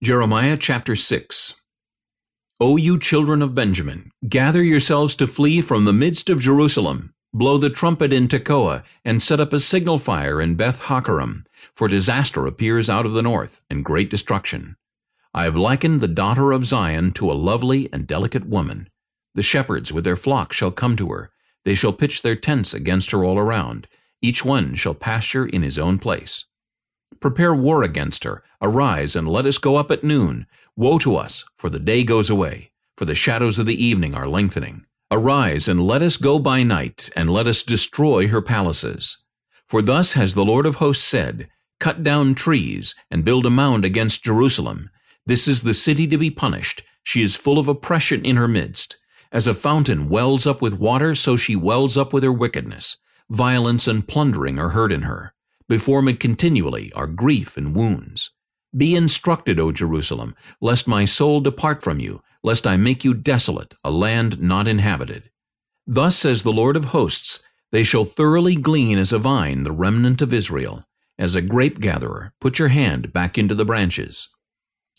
Jeremiah chapter 6 O you children of Benjamin, gather yourselves to flee from the midst of Jerusalem. Blow the trumpet in Tekoa, and set up a signal fire in Beth Haccerem, for disaster appears out of the north, and great destruction. I have likened the daughter of Zion to a lovely and delicate woman. The shepherds with their flocks shall come to her. They shall pitch their tents against her all around. Each one shall pasture in his own place. Prepare war against her. Arise, and let us go up at noon. Woe to us, for the day goes away, for the shadows of the evening are lengthening. Arise, and let us go by night, and let us destroy her palaces. For thus has the Lord of hosts said, Cut down trees, and build a mound against Jerusalem. This is the city to be punished. She is full of oppression in her midst. As a fountain wells up with water, so she wells up with her wickedness. Violence and plundering are heard in her. Before me continually are grief and wounds. Be instructed, O Jerusalem, lest my soul depart from you, lest I make you desolate, a land not inhabited. Thus says the Lord of hosts, They shall thoroughly glean as a vine the remnant of Israel. As a grape-gatherer, put your hand back into the branches.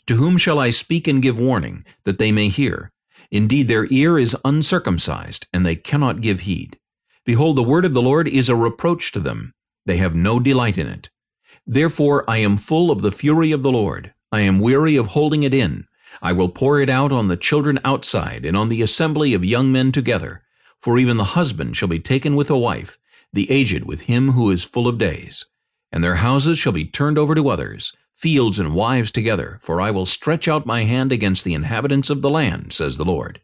To whom shall I speak and give warning, that they may hear? Indeed, their ear is uncircumcised, and they cannot give heed. Behold, the word of the Lord is a reproach to them. They have no delight in it. Therefore I am full of the fury of the Lord. I am weary of holding it in. I will pour it out on the children outside, and on the assembly of young men together. For even the husband shall be taken with a wife, the aged with him who is full of days. And their houses shall be turned over to others, fields and wives together, for I will stretch out my hand against the inhabitants of the land, says the Lord.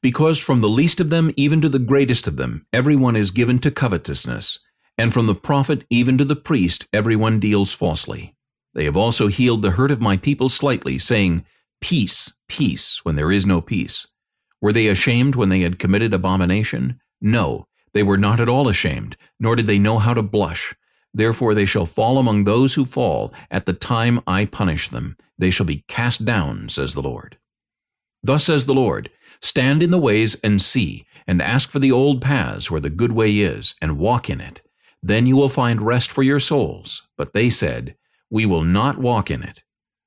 Because from the least of them even to the greatest of them every one is given to covetousness, and from the prophet even to the priest everyone deals falsely. They have also healed the hurt of my people slightly, saying, Peace, peace, when there is no peace. Were they ashamed when they had committed abomination? No, they were not at all ashamed, nor did they know how to blush. Therefore they shall fall among those who fall, at the time I punish them. They shall be cast down, says the Lord. Thus says the Lord, Stand in the ways and see, and ask for the old paths where the good way is, and walk in it. Then you will find rest for your souls. But they said, We will not walk in it.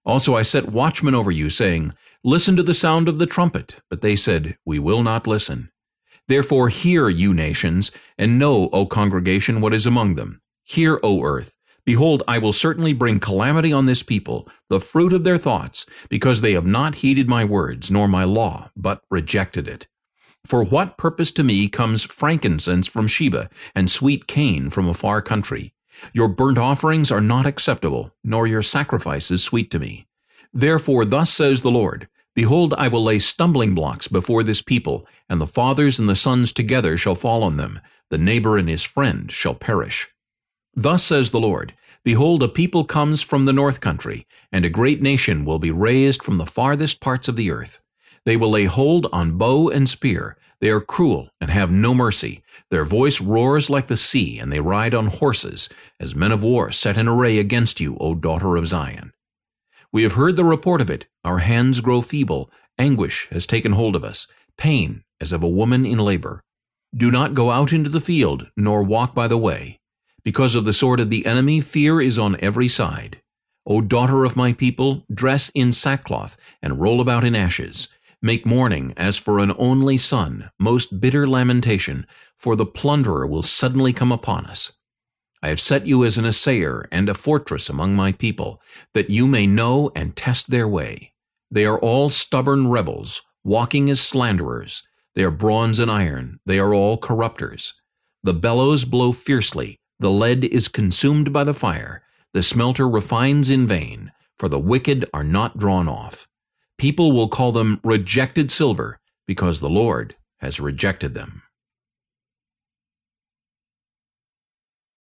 Also I set watchmen over you, saying, Listen to the sound of the trumpet. But they said, We will not listen. Therefore hear, you nations, and know, O congregation, what is among them. Hear, O earth. Behold, I will certainly bring calamity on this people, the fruit of their thoughts, because they have not heeded my words, nor my law, but rejected it. For what purpose to me comes frankincense from Sheba, and sweet cane from a far country? Your burnt offerings are not acceptable, nor your sacrifices sweet to me. Therefore thus says the Lord, Behold, I will lay stumbling blocks before this people, and the fathers and the sons together shall fall on them. The neighbor and his friend shall perish. Thus says the Lord, Behold, a people comes from the north country, and a great nation will be raised from the farthest parts of the earth. They will lay hold on bow and spear. They are cruel and have no mercy. Their voice roars like the sea, and they ride on horses, as men of war set in array against you, O daughter of Zion. We have heard the report of it. Our hands grow feeble. Anguish has taken hold of us, pain as of a woman in labor. Do not go out into the field, nor walk by the way. Because of the sword of the enemy, fear is on every side. O daughter of my people, dress in sackcloth, and roll about in ashes. Make mourning as for an only son, most bitter lamentation, for the plunderer will suddenly come upon us. I have set you as an assayer and a fortress among my people, that you may know and test their way. They are all stubborn rebels, walking as slanderers. They are bronze and iron, they are all corrupters. The bellows blow fiercely, the lead is consumed by the fire, the smelter refines in vain, for the wicked are not drawn off. People will call them rejected silver because the Lord has rejected them.